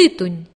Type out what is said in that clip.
Тытунь.